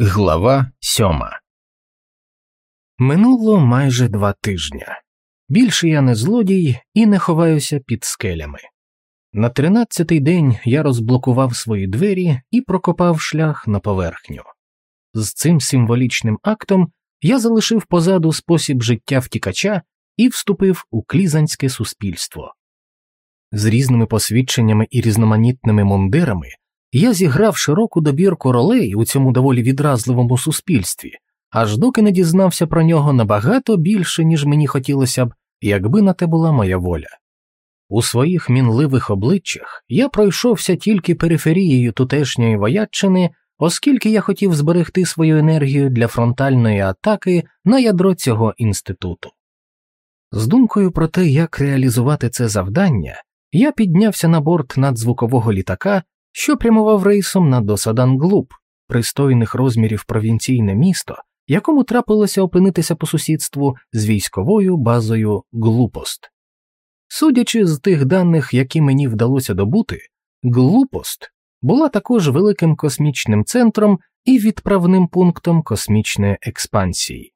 Глава сьома Минуло майже два тижня. Більше я не злодій і не ховаюся під скелями. На тринадцятий день я розблокував свої двері і прокопав шлях на поверхню. З цим символічним актом я залишив позаду спосіб життя втікача і вступив у клізанське суспільство. З різними посвідченнями і різноманітними мундирами я зіграв широку добірку ролей у цьому доволі відразливому суспільстві, аж доки не дізнався про нього набагато більше, ніж мені хотілося б, якби на те була моя воля. У своїх мінливих обличчях я пройшовся тільки периферією тутешньої вояччини, оскільки я хотів зберегти свою енергію для фронтальної атаки на ядро цього інституту. З думкою про те, як реалізувати це завдання, я піднявся на борт надзвукового літака що прямував рейсом на Досаданглуб, пристойних розмірів провінційне місто, якому трапилося опинитися по сусідству з військовою базою Глупост. Судячи з тих даних, які мені вдалося добути, Глупост була також великим космічним центром і відправним пунктом космічної експансії.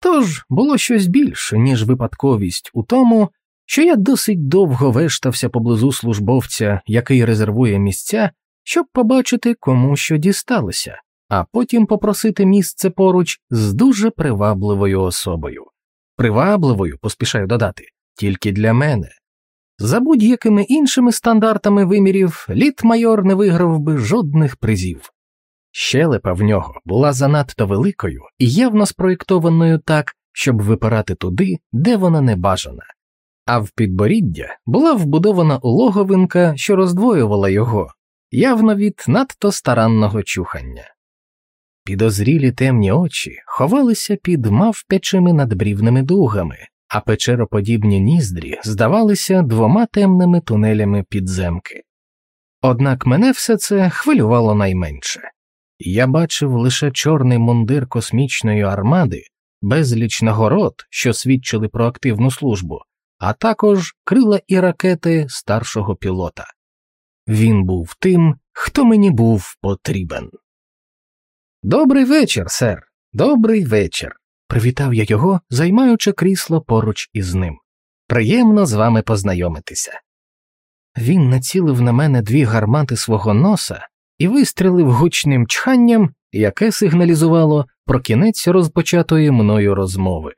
Тож було щось більше, ніж випадковість у тому, що я досить довго вештався поблизу службовця, який резервує місця, щоб побачити, кому що дісталося, а потім попросити місце поруч з дуже привабливою особою. Привабливою, поспішаю додати, тільки для мене. За будь-якими іншими стандартами вимірів літ майор не виграв би жодних призів. Щелепа в нього була занадто великою і явно спроєктованою так, щоб випирати туди, де вона не бажана а в підборіддя була вбудована улоговинка, що роздвоювала його, явно від надто старанного чухання. Підозрілі темні очі ховалися під мавпячими надбрівними дугами, а печероподібні ніздрі здавалися двома темними тунелями підземки. Однак мене все це хвилювало найменше я бачив лише чорний мундир космічної армади, безліч нагород, що свідчили про активну службу, а також крила і ракети старшого пілота. Він був тим, хто мені був потрібен. Добрий вечір, сер, добрий вечір. Привітав я його, займаючи крісло поруч із ним. Приємно з вами познайомитися. Він націлив на мене дві гармати свого носа і вистрілив гучним чханням, яке сигналізувало про кінець розпочатої мною розмови.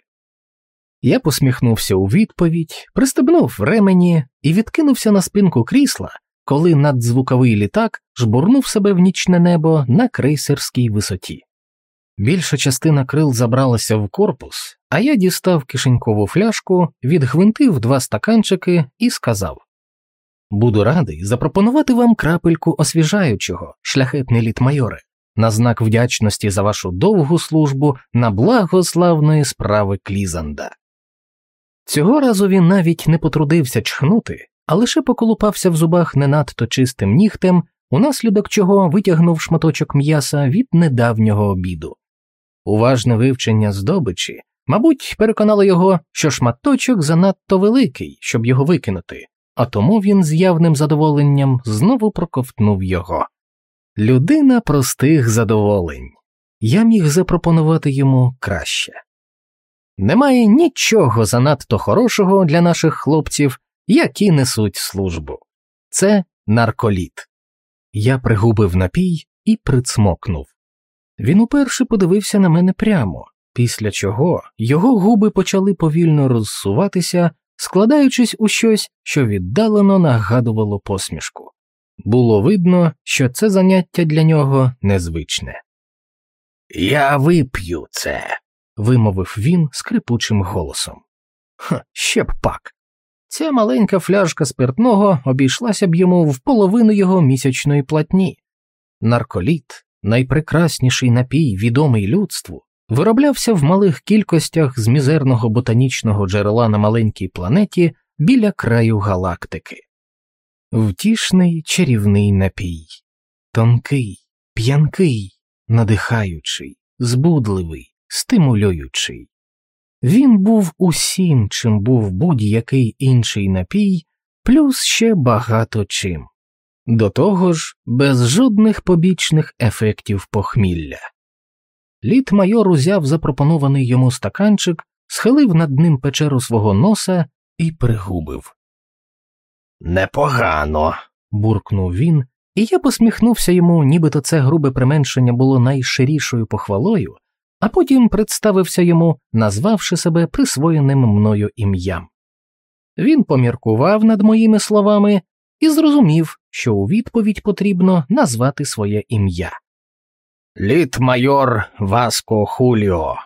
Я посміхнувся у відповідь, пристебнув ремені і відкинувся на спинку крісла, коли надзвуковий літак жбурнув себе в нічне небо на крейсерській висоті. Більша частина крил забралася в корпус, а я дістав кишенькову фляжку, відгвинтив два стаканчики і сказав Буду радий запропонувати вам крапельку освіжаючого, шляхетний літ майоре, на знак вдячності за вашу довгу службу на благо славної справи Клізанда. Цього разу він навіть не потрудився чхнути, а лише поколупався в зубах не надто чистим нігтем, унаслідок чого витягнув шматочок м'яса від недавнього обіду. Уважне вивчення здобичі, мабуть, переконало його, що шматочок занадто великий, щоб його викинути, а тому він з явним задоволенням знову проковтнув його. Людина простих задоволень. Я міг запропонувати йому краще. Немає нічого занадто хорошого для наших хлопців, які несуть службу. Це нарколіт. Я пригубив напій і прицмокнув. Він уперше подивився на мене прямо, після чого його губи почали повільно розсуватися, складаючись у щось, що віддалено нагадувало посмішку. Було видно, що це заняття для нього незвичне. Я вип'ю це вимовив він скрипучим голосом. Ха, ще б пак. Ця маленька фляжка спиртного обійшлася б йому в половину його місячної платні. Нарколіт, найпрекрасніший напій, відомий людству, вироблявся в малих кількостях з мізерного ботанічного джерела на маленькій планеті біля краю галактики. Втішний чарівний напій, тонкий, п'янкий, надихаючий, збудливий, стимулюючий. Він був усім, чим був будь-який інший напій, плюс ще багато чим, до того ж, без жодних побічних ефектів похмілля. літ майор узяв запропонований йому стаканчик, схилив над ним печеру свого носа і пригубив. Непогано, буркнув він, і я посміхнувся йому, нібито це грубе применшення було найширішою похвалою, а потім представився йому, назвавши себе присвоєним мною ім'ям. Він поміркував над моїми словами і зрозумів, що у відповідь потрібно назвати своє ім'я. Літ майор Васко Хуліо.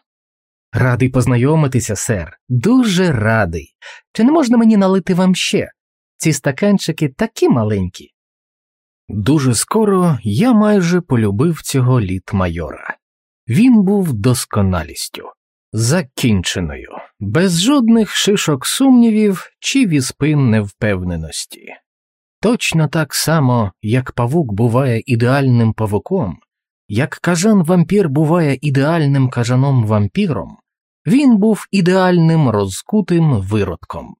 Радий познайомитися, сер, дуже радий. Чи не можна мені налити вам ще? Ці стаканчики такі маленькі. Дуже скоро я майже полюбив цього літ майора. Він був досконалістю, закінченою, без жодних шишок сумнівів чи віспин невпевненості. Точно так само, як павук буває ідеальним павуком, як кажан вампір буває ідеальним кажаном вампіром, він був ідеальним розкутим виродком.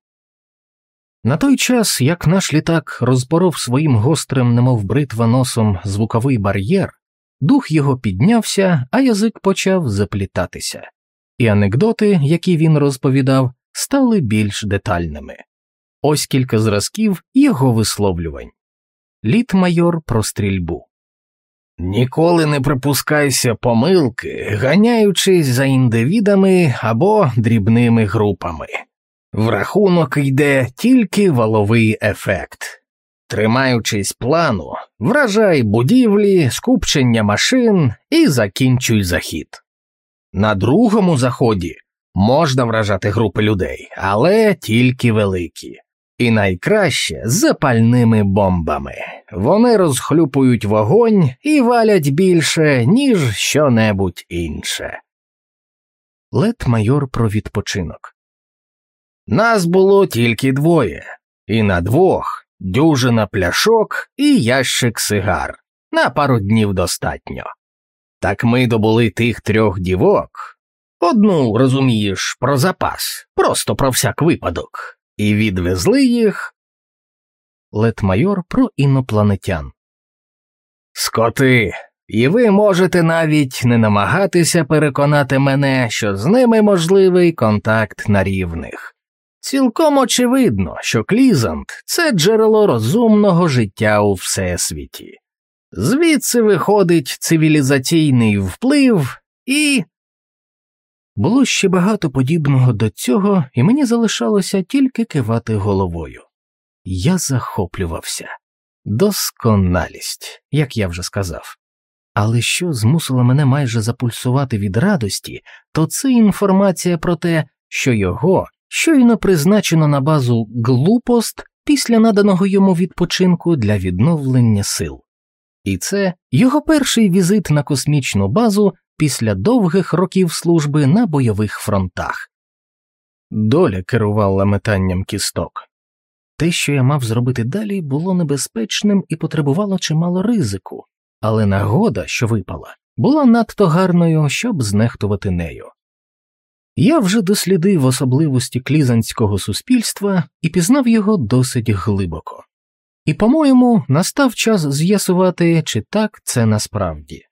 На той час, як наш літак розпоров своїм гострим, немов бритва носом звуковий бар'єр, дух його піднявся, а язик почав заплітатися, і анекдоти, які він розповідав, стали більш детальними. Ось кілька зразків його висловлювань. Літ майор про стрільбу. Ніколи не припускайся помилки, ганяючись за індивідами або дрібними групами. В рахунок йде тільки валовий ефект. Тримаючись плану, вражай будівлі, скупчення машин і закінчуй захід. На другому заході можна вражати групи людей, але тільки великі. І найкраще запальними бомбами. Вони розхлюпують вогонь і валять більше, ніж що-небудь інше. Лет майор про відпочинок. Нас було тільки двоє, і на двох дюжина пляшок і ящик сигар. На пару днів достатньо. Так ми добули тих трьох дівок. Одну, розумієш, про запас, просто про всяк випадок, і відвезли їх. Лет майор про інопланетян. Скоти, і ви можете навіть не намагатися переконати мене, що з ними можливий контакт на рівних. Цілком очевидно, що Клізант це джерело розумного життя у всесвіті. Звідси виходить цивілізаційний вплив і. Було ще багато подібного до цього, і мені залишалося тільки кивати головою. Я захоплювався досконалість, як я вже сказав. Але що змусило мене майже запульсувати від радості, то це інформація про те, що його щойно призначено на базу глупост після наданого йому відпочинку для відновлення сил. І це його перший візит на космічну базу після довгих років служби на бойових фронтах. Доля керувала метанням кісток. Те, що я мав зробити далі, було небезпечним і потребувало чимало ризику, але нагода, що випала, була надто гарною, щоб знехтувати нею. Я вже дослідив особливості клізанського суспільства і пізнав його досить глибоко. І, по-моєму, настав час з'ясувати, чи так це насправді,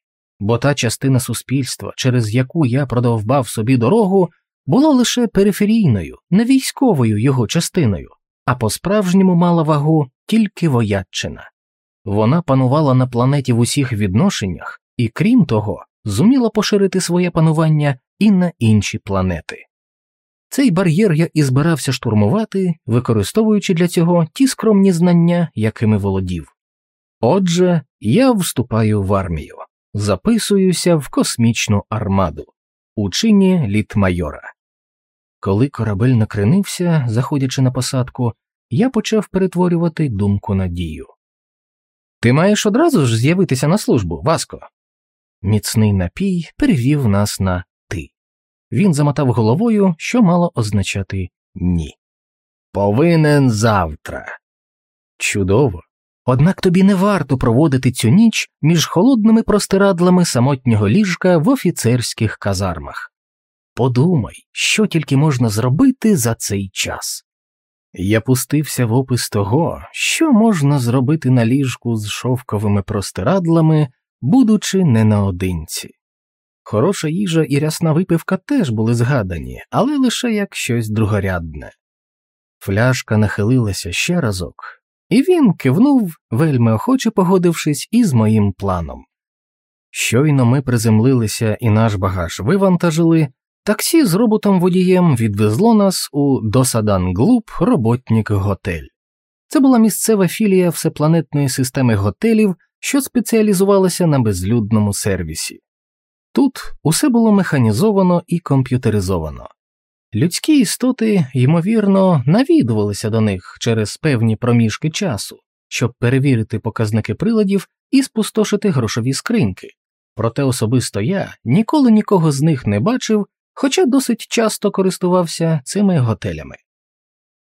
бо та частина суспільства, через яку я продовбав собі дорогу, була лише периферійною, не військовою його частиною, а по справжньому мала вагу тільки вояччина. Вона панувала на планеті в усіх відношеннях і, крім того, зуміла поширити своє панування і на інші планети. Цей бар'єр я і збирався штурмувати, використовуючи для цього ті скромні знання, якими володів. Отже, я вступаю в армію, записуюся в космічну армаду у чині літмайора. Коли корабель накренився, заходячи на посадку, я почав перетворювати думку на дію. Ти маєш одразу ж з'явитися на службу, Васко. Міцний напій перевів нас на ти. Він замотав головою, що мало означати ні. Повинен завтра. Чудово. Однак тобі не варто проводити цю ніч між холодними простирадлами самотнього ліжка в офіцерських казармах. Подумай, що тільки можна зробити за цей час. Я пустився в опис того, що можна зробити на ліжку з шовковими простирадлами, будучи не наодинці. Хороша їжа і рясна випивка теж були згадані, але лише як щось другорядне. Фляшка нахилилася ще разок, і він кивнув, вельми охоче погодившись із моїм планом. Щойно ми приземлилися і наш багаж вивантажили, таксі з роботом водієм відвезло нас у Досадан Глуб роботнік готель. Це була місцева філія всепланетної системи готелів, що спеціалізувалася на безлюдному сервісі. Тут усе було механізовано і комп'ютеризовано. Людські істоти, ймовірно, навідувалися до них через певні проміжки часу, щоб перевірити показники приладів і спустошити грошові скриньки, проте особисто я ніколи нікого з них не бачив, хоча досить часто користувався цими готелями.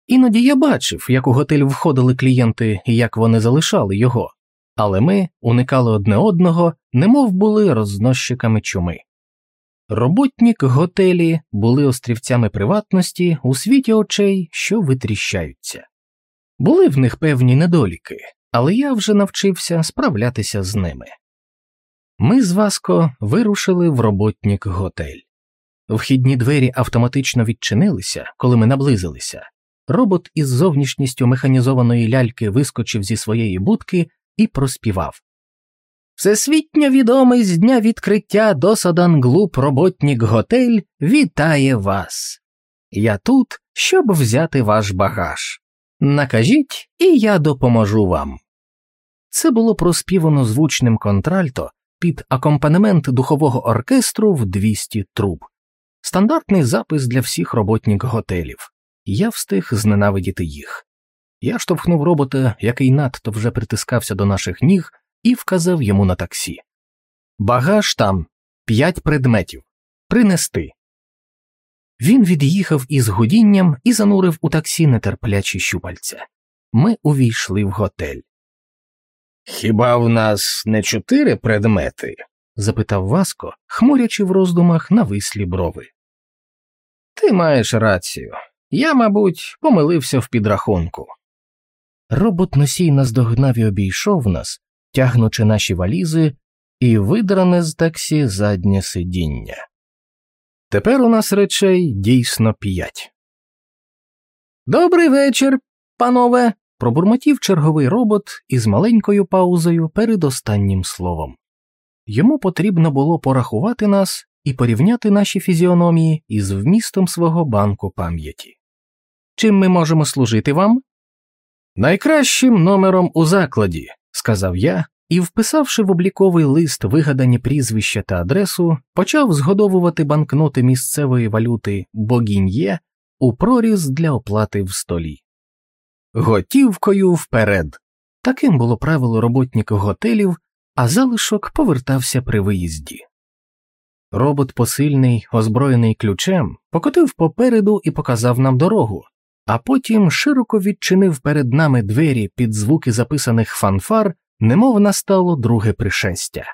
Іноді я бачив, як у готель входили клієнти і як вони залишали його, але ми уникали одне одного, немов були розносчиками чуми. Роботнік готелі були острівцями приватності у світі очей, що витріщаються. Були в них певні недоліки, але я вже навчився справлятися з ними. Ми з Васко вирушили в роботнік готель. Вхідні двері автоматично відчинилися, коли ми наблизилися. Робот із зовнішністю механізованої ляльки вискочив зі своєї будки і проспівав Всесвітньо відомий з дня відкриття Досаданглуп роботнік готель вітає вас. Я тут, щоб взяти ваш багаж. Накажіть, і я допоможу вам. Це було проспівано звучним контральто під акомпанемент духового оркестру в 200 труб, стандартний запис для всіх роботнік готелів. Я встиг зненавидіти їх. Я штовхнув робота, який надто вже притискався до наших ніг, і вказав йому на таксі. Багаж там п'ять предметів. Принести. Він від'їхав із гудінням і занурив у таксі нетерплячі щупальця. Ми увійшли в готель. Хіба в нас не чотири предмети? запитав Васко, хмурячи в роздумах навислі брови. Ти маєш рацію. Я, мабуть, помилився в підрахунку. Робот носій наздогнав і обійшов нас, тягнучи наші валізи і видране з таксі заднє сидіння. Тепер у нас речей дійсно п'ять. Добрий вечір, панове. пробурмотів черговий робот із маленькою паузою перед останнім словом. Йому потрібно було порахувати нас і порівняти наші фізіономії із вмістом свого банку пам'яті. Чим ми можемо служити вам? Найкращим номером у закладі, сказав я і, вписавши в обліковий лист вигадані прізвища та адресу, почав згодовувати банкноти місцевої валюти богін'є у проріз для оплати в столі. Готівкою вперед. Таким було правило роботників готелів, а залишок повертався при виїзді. Робот посильний, озброєний ключем, покотив попереду і показав нам дорогу, а потім широко відчинив перед нами двері під звуки записаних фанфар, немов настало друге пришестя.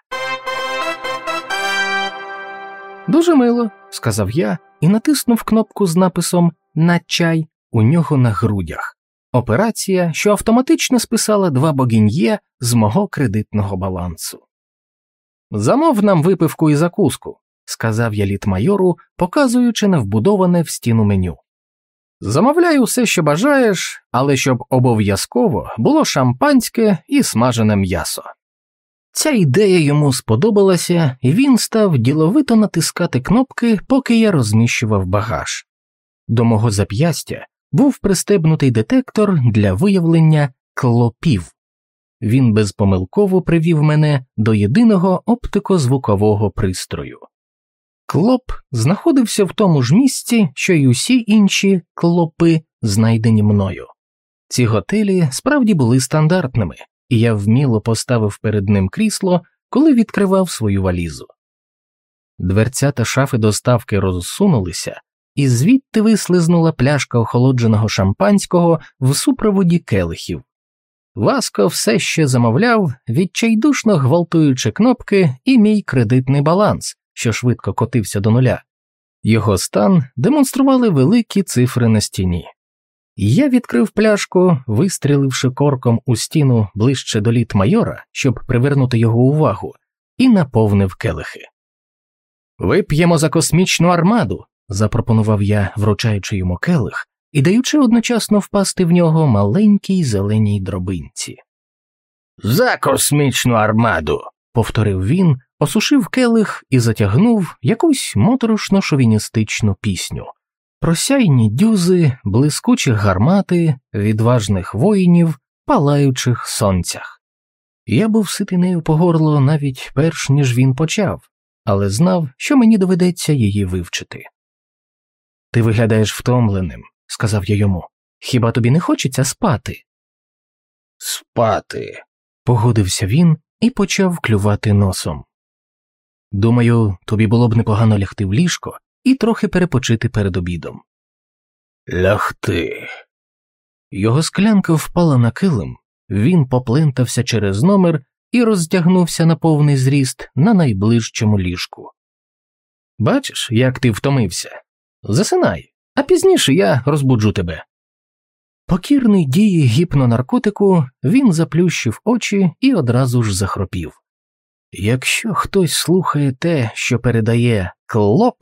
Дуже мило, сказав я і натиснув кнопку з написом на чай у нього на грудях. Операція, що автоматично списала два богін'є з мого кредитного балансу. Замов нам випивку і закуску, сказав я літмайору, показуючи на вбудоване в стіну меню. Замовляй усе, що бажаєш, але щоб обов'язково було шампанське і смажене м'ясо. Ця ідея йому сподобалася, і він став діловито натискати кнопки, поки я розміщував багаж. До мого зап'ястя був пристебнутий детектор для виявлення клопів. Він безпомилково привів мене до єдиного оптико-звукового пристрою. Клоп знаходився в тому ж місці, що й усі інші клопи, знайдені мною. Ці готелі справді були стандартними, і я вміло поставив перед ним крісло, коли відкривав свою валізу. Дверця та шафи доставки розсунулися, і звідти вислизнула пляшка охолодженого шампанського в супроводі келихів. Васко все ще замовляв, відчайдушно гвалтуючи кнопки і мій кредитний баланс що швидко котився до нуля. Його стан демонстрували великі цифри на стіні. Я відкрив пляшку, вистріливши корком у стіну ближче до літ майора, щоб привернути його увагу, і наповнив келихи. Вип'ємо за космічну армаду, запропонував я, вручаючи йому келих і даючи одночасно впасти в нього маленькій зеленій дробинці. За космічну армаду, повторив він, осушив келих і затягнув якусь моторошно шовіністичну пісню. Просяйні дюзи, блискучі гармати, відважних воїнів, палаючих сонцях. Я був ситий нею по горло навіть перш ніж він почав, але знав, що мені доведеться її вивчити. Ти виглядаєш втомленим, сказав я йому. Хіба тобі не хочеться спати? Спати, погодився він і почав клювати носом. Думаю, тобі було б непогано лягти в ліжко і трохи перепочити перед обідом. Лягти. Його склянка впала на килим, він поплентався через номер і роздягнувся на повний зріст на найближчому ліжку. Бачиш, як ти втомився? Засинай, а пізніше я розбуджу тебе. Покірний дії гіпнонаркотику, він заплющив очі і одразу ж захропів. Якщо хтось слухає те, що передає клоп,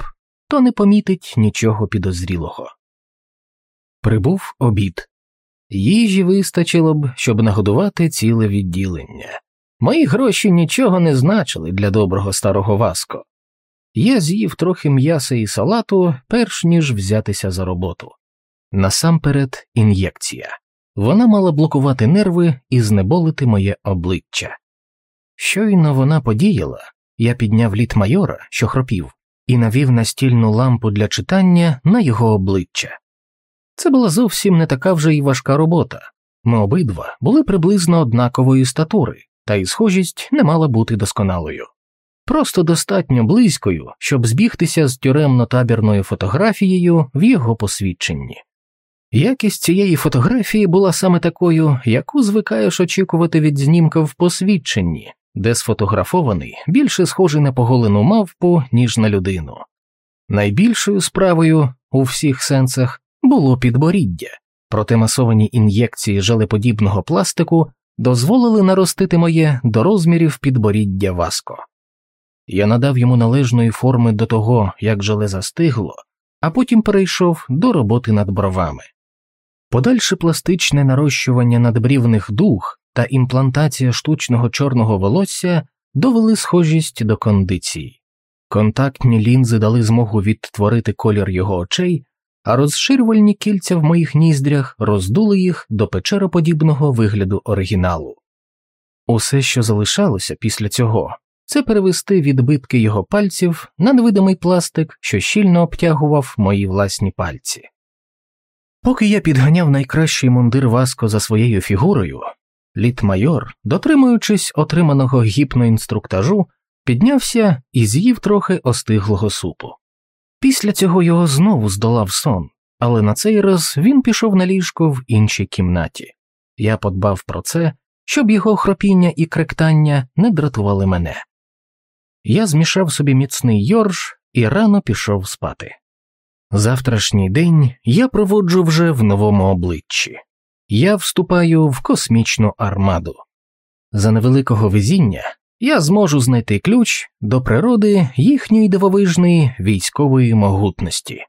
то не помітить нічого підозрілого. Прибув обід. Їжі вистачило б, щоб нагодувати ціле відділення. Мої гроші нічого не значили для доброго старого Васко. Я з'їв трохи м'яса і салату, перш ніж взятися за роботу. Насамперед, ін'єкція. Вона мала блокувати нерви і знеболити моє обличчя. Щойно вона подіяла, я підняв літ майора, що хропів, і навів настільну лампу для читання на його обличчя. Це була зовсім не така вже й важка робота. Ми обидва були приблизно однакової статури, та й схожість не мала бути досконалою. Просто достатньо близькою, щоб збігтися з тюремно-табірною фотографією в його посвідченні. Якість цієї фотографії була саме такою, яку звикаєш очікувати від знімка в посвідченні, де сфотографований більше схожий на поголену мавпу, ніж на людину. Найбільшою справою у всіх сенсах було підборіддя, проте масовані ін'єкції желеподібного пластику дозволили наростити моє до розмірів підборіддя васко. Я надав йому належної форми до того, як желе застигло, а потім перейшов до роботи над бровами. Подальше пластичне нарощування надбрівних дух та імплантація штучного чорного волосся довели схожість до кондиції. Контактні лінзи дали змогу відтворити колір його очей, а розширювальні кільця в моїх ніздрях роздули їх до печероподібного вигляду оригіналу. Усе, що залишалося після цього, це перевести відбитки його пальців на невидимий пластик, що щільно обтягував мої власні пальці. Поки я підганяв найкращий мундир Васко за своєю фігурою, літ-майор, дотримуючись отриманого гіпноінструктажу, піднявся і з'їв трохи остиглого супу. Після цього його знову здолав сон, але на цей раз він пішов на ліжко в іншій кімнаті. Я подбав про це, щоб його хропіння і кректання не дратували мене. Я змішав собі міцний йорш і рано пішов спати. Завтрашній день я проводжу вже в новому обличчі. Я вступаю в космічну армаду. За невеликого везіння я зможу знайти ключ до природи їхньої дивовижної військової могутності.